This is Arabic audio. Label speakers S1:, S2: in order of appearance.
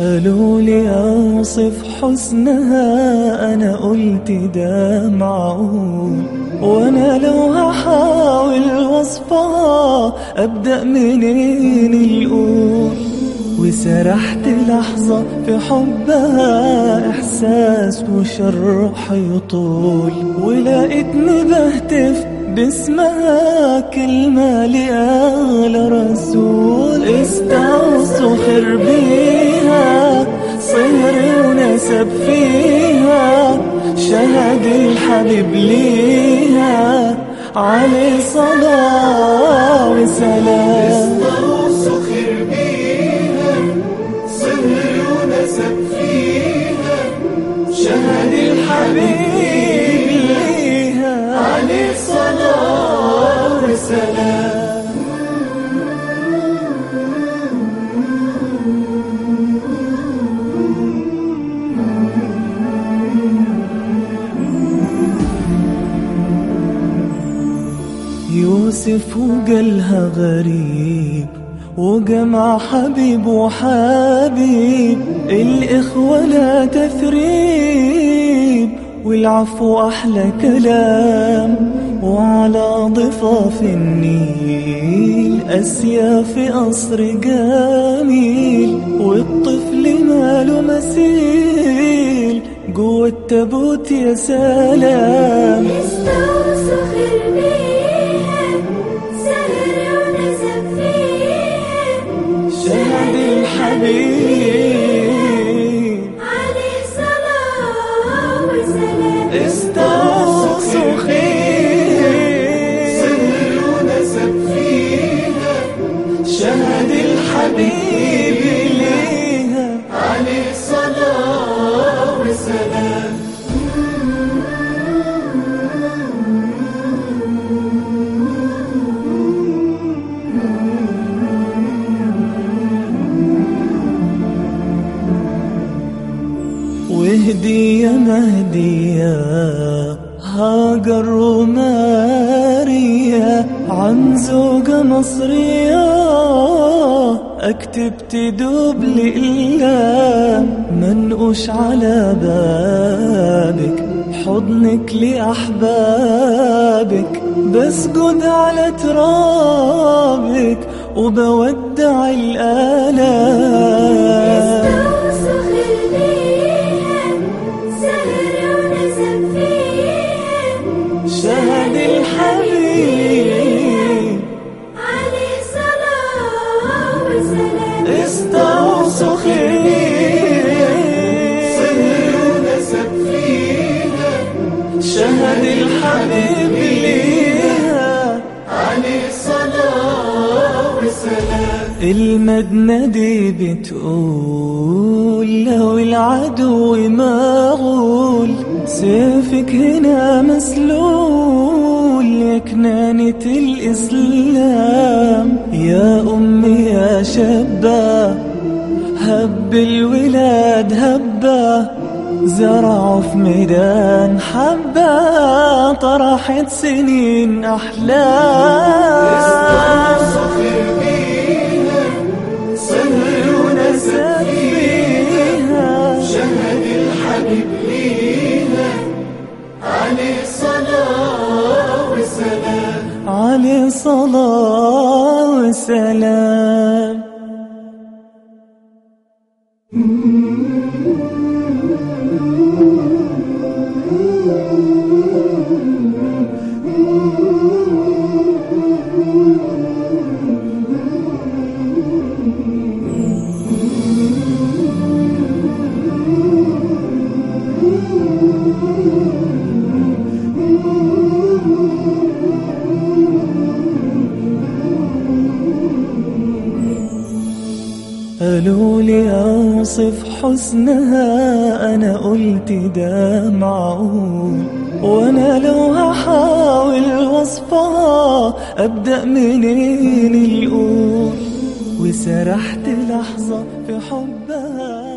S1: قالوا لي أوصف حسنها أنا قلت ده معقول. وأنا لو هحاول وصفها أبدأ منين الأول وسرحت لحظة في حبها إحساس وشرح يطول. ولقيتني بهتف باسمها كلمة لأغلى رسول. استوصوا خير بيها ونسب فيها شهد الحبيب ليها عليه صلاة وسلام.
S2: خير بيها صهر ونسب فيها شهد الحبيب
S1: ليها
S2: عليه صلاة وسلام.
S1: يوسف وقالها غريب وجمع حبيب وحبيب الإخوة لا تثريب والعفو أحلى كلام وعلى ضفاف النيل أسياف قصر جميل والطفل ماله مثيل جوه التابوت يا سلام.
S3: استوصوا خير
S1: الحبيب. وهدية مهدية. هاجر وماريا عن زوجة مصرية. أكتب تدوب لله منقوش على بابك. حضنك لأحبابك. بسجد على ترابك وبودع الآلام. الحبيب ليها
S2: عليه صلاة وسلام
S1: المدنة دي بتقول لو العدو مغول سيفك هنا مسلول يا كنانة الإسلام. يا أمي يا شابة هب الولاد هبة زرعوا في ميدان طرحت سنين أحلام.
S2: صخر بيها صهر ونسب
S1: فيها
S2: شهد الحبيب ليها
S1: عليه صلاة وسلام قالوا لي أوصف حسنها أنا قلت ده معقول. وأنا لو هحاول وصفها أبدأ منين الأول وسرحت لحظة في حبها.